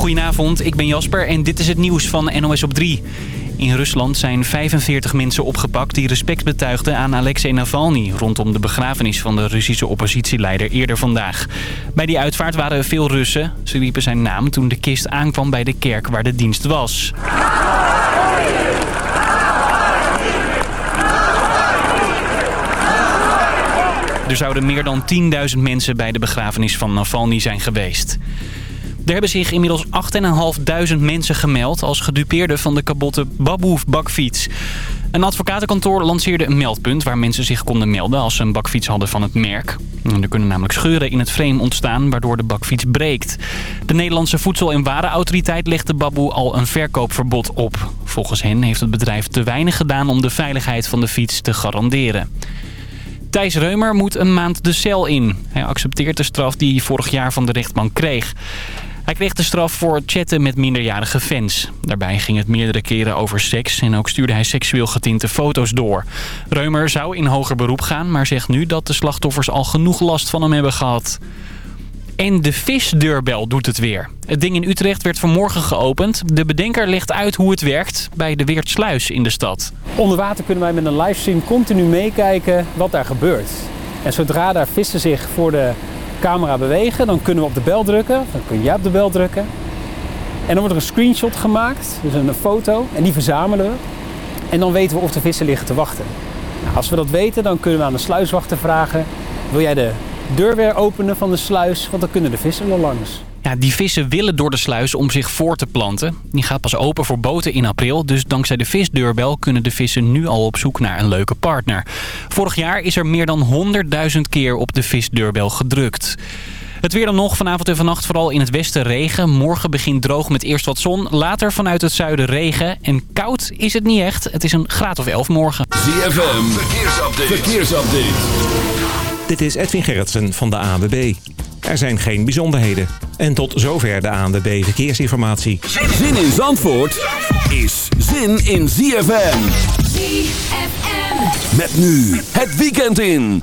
Goedenavond, ik ben Jasper en dit is het nieuws van NOS op 3. In Rusland zijn 45 mensen opgepakt die respect betuigden aan Alexei Navalny... rondom de begrafenis van de Russische oppositieleider eerder vandaag. Bij die uitvaart waren veel Russen. Ze riepen zijn naam toen de kist aankwam bij de kerk waar de dienst was. Er zouden meer dan 10.000 mensen bij de begrafenis van Navalny zijn geweest. Er hebben zich inmiddels 8.500 mensen gemeld als gedupeerden van de kabotte Baboe-bakfiets. Een advocatenkantoor lanceerde een meldpunt waar mensen zich konden melden als ze een bakfiets hadden van het merk. Er kunnen namelijk scheuren in het frame ontstaan waardoor de bakfiets breekt. De Nederlandse Voedsel- en Warenautoriteit legt de Baboe al een verkoopverbod op. Volgens hen heeft het bedrijf te weinig gedaan om de veiligheid van de fiets te garanderen. Thijs Reumer moet een maand de cel in. Hij accepteert de straf die hij vorig jaar van de rechtbank kreeg. Hij kreeg de straf voor chatten met minderjarige fans. Daarbij ging het meerdere keren over seks en ook stuurde hij seksueel getinte foto's door. Reumer zou in hoger beroep gaan, maar zegt nu dat de slachtoffers al genoeg last van hem hebben gehad. En de visdeurbel doet het weer. Het ding in Utrecht werd vanmorgen geopend. De bedenker legt uit hoe het werkt bij de Weertsluis in de stad. Onder water kunnen wij met een livestream continu meekijken wat daar gebeurt. En zodra daar vissen zich voor de camera bewegen, dan kunnen we op de bel drukken. Dan kun jij op de bel drukken. En dan wordt er een screenshot gemaakt, dus een foto. En die verzamelen we. En dan weten we of de vissen liggen te wachten. Nou, als we dat weten, dan kunnen we aan de sluiswachter vragen... wil jij de deur weer openen van de sluis, want dan kunnen de vissen er langs. Ja, die vissen willen door de sluis om zich voor te planten. Die gaat pas open voor boten in april. Dus dankzij de visdeurbel kunnen de vissen nu al op zoek naar een leuke partner. Vorig jaar is er meer dan 100.000 keer op de visdeurbel gedrukt. Het weer dan nog. Vanavond en vannacht vooral in het westen regen. Morgen begint droog met eerst wat zon. Later vanuit het zuiden regen. En koud is het niet echt. Het is een graad of 11 morgen. ZFM. Verkeersupdate. Verkeersupdate. Dit is Edwin Gerritsen van de ANWB. Er zijn geen bijzonderheden. En tot zover de ANWB Verkeersinformatie. Zin in Zandvoort is zin in ZFM. ZFM. Met nu het weekend in.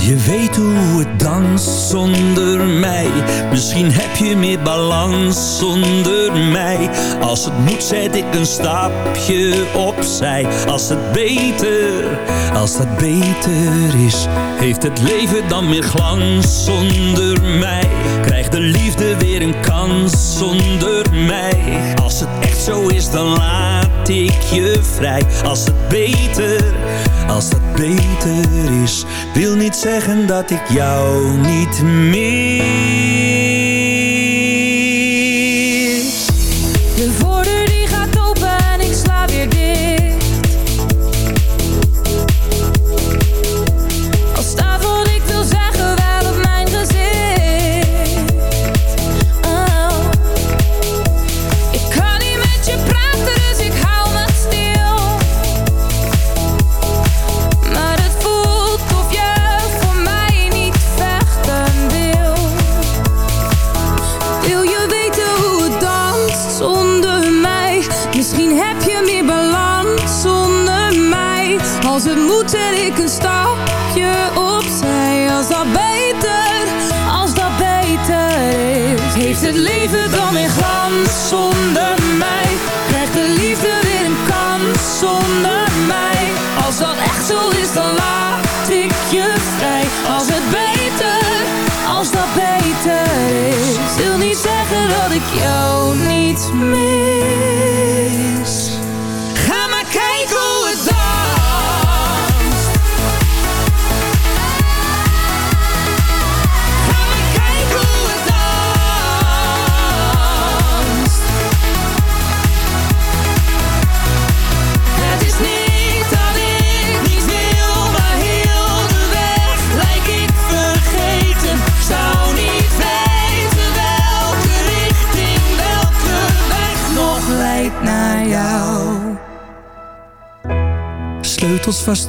Je weten hoe het danst zonder mij? Misschien heb je meer balans zonder mij. Als het moet zet ik een stapje opzij. Als het beter, als dat beter is. Heeft het leven dan meer glans zonder mij? Krijgt de liefde weer een kans zonder mij? Als het echt zo is dan laat ik je vrij. Als het beter, als dat beter is. Wil niet zeggen dat ik jou niet mis.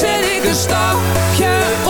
zet ik een stapje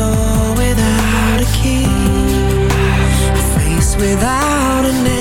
door without a key. A face without a name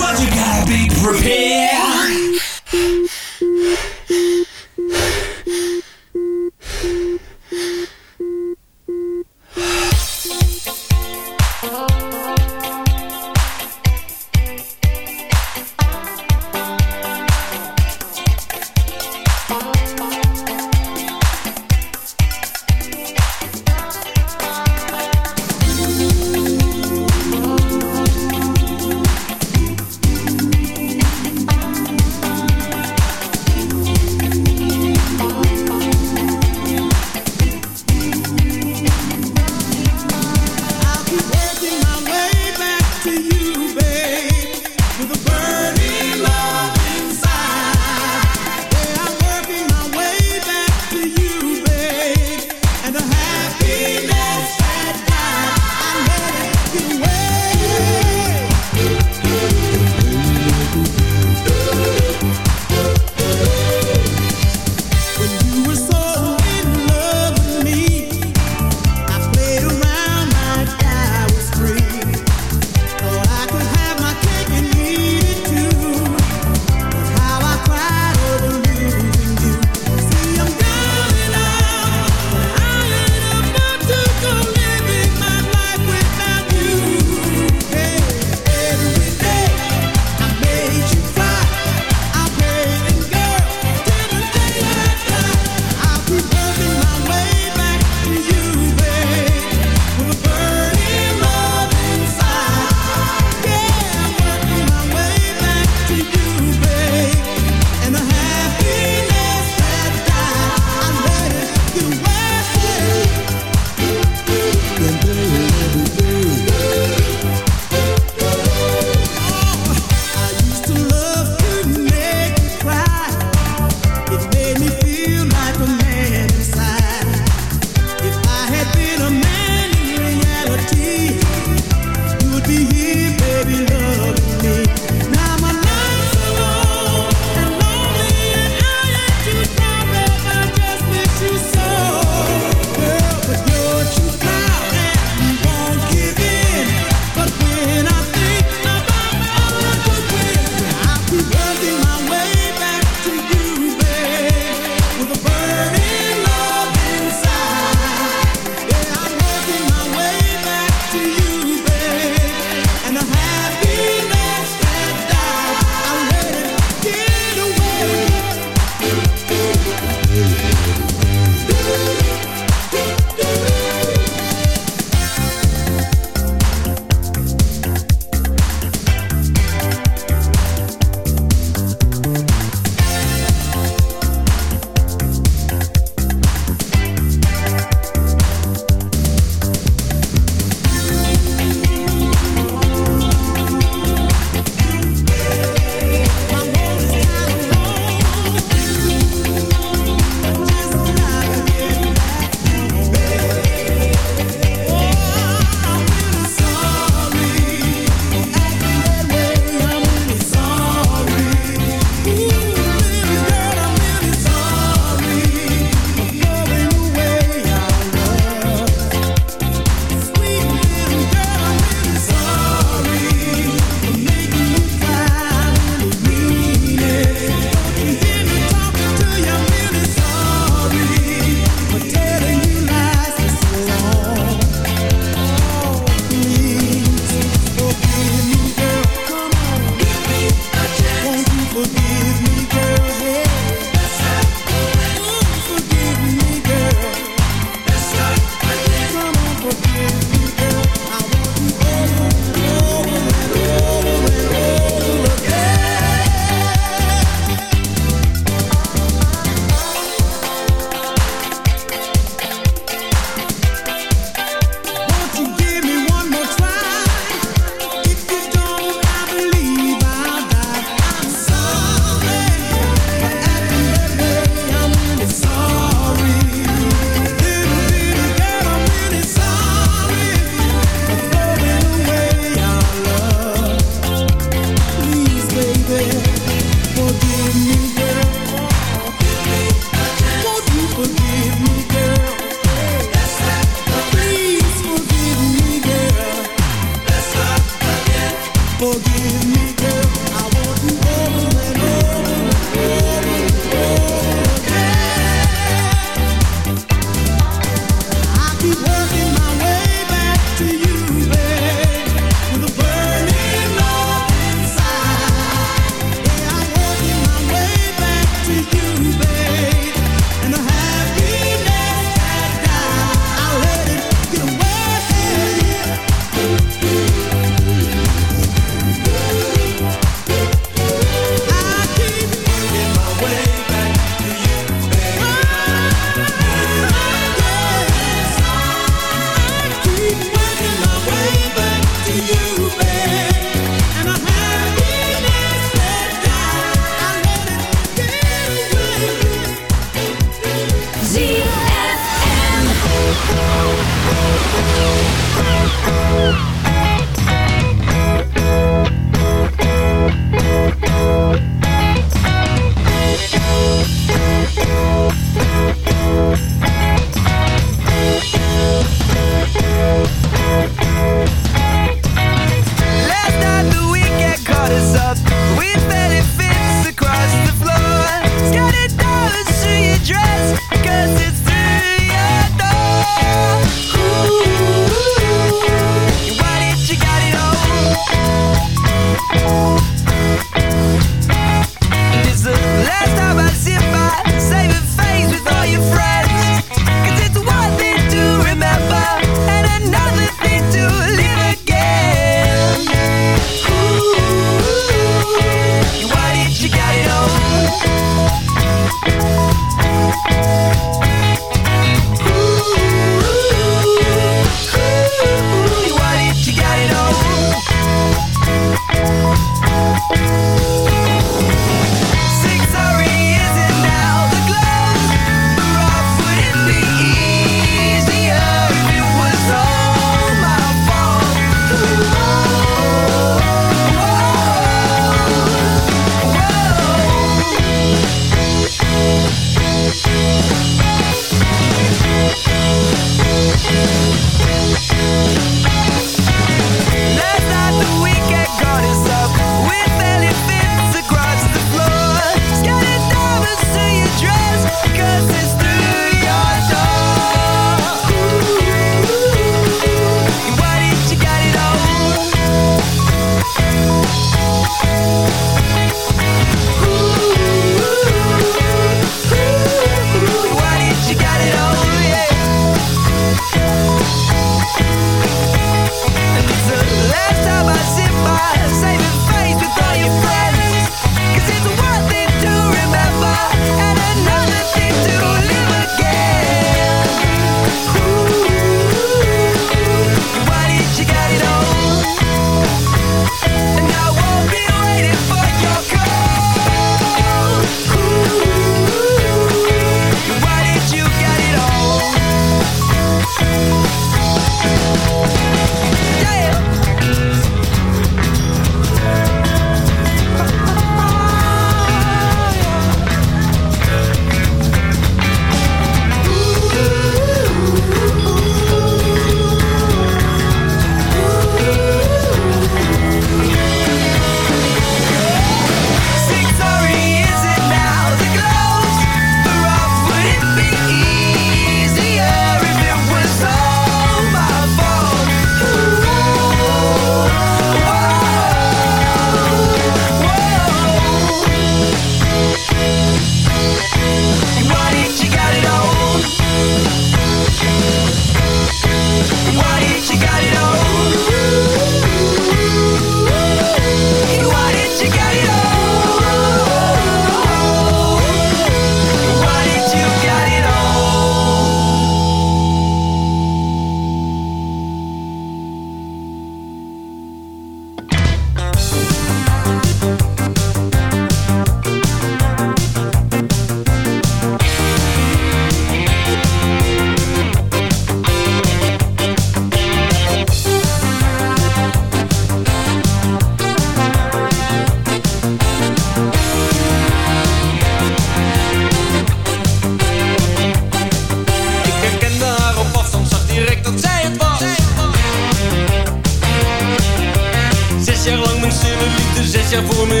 voor me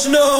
much know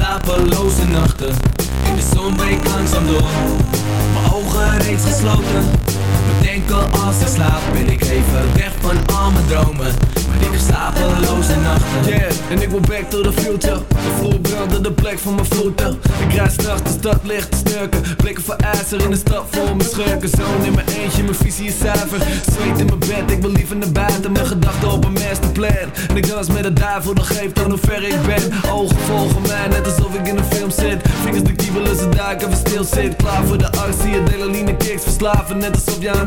slapeloze nachten. In de zon breekt langzaam door, mijn ogen reeds gesloten. Bedenken als ik slaap, ben ik even weg van al mijn dromen. Maar ik heb slapeloze nachten Yeah, en ik wil back to the future. De vloer de plek van mijn voeten. Ik rijd s'nachts de stad licht te snurken. Blikken voor ijzer in de stad voor mijn schurken. Zoon in mijn eentje, mijn visie is zuiver. Zweet in mijn bed, ik wil liever naar buiten. Mijn gedachten op een masterplan. En ik dans met de duivel, dan geeft aan hoe ver ik ben. Ogen volgen mij, net alsof ik in een film zit. Vingers de kiebelen, ze duiken, even stil zit. Klaar voor de actie, adrenaline kicks Verslaven, net alsof je aan